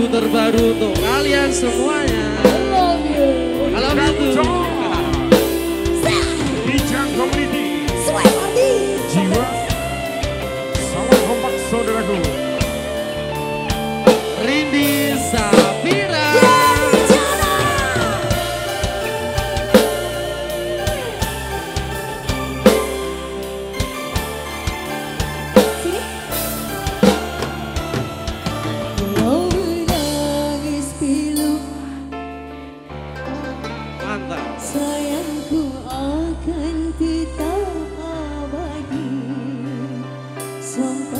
lagu terbaru untuk kalian semuanya. I love you. Somebody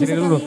Cine duro.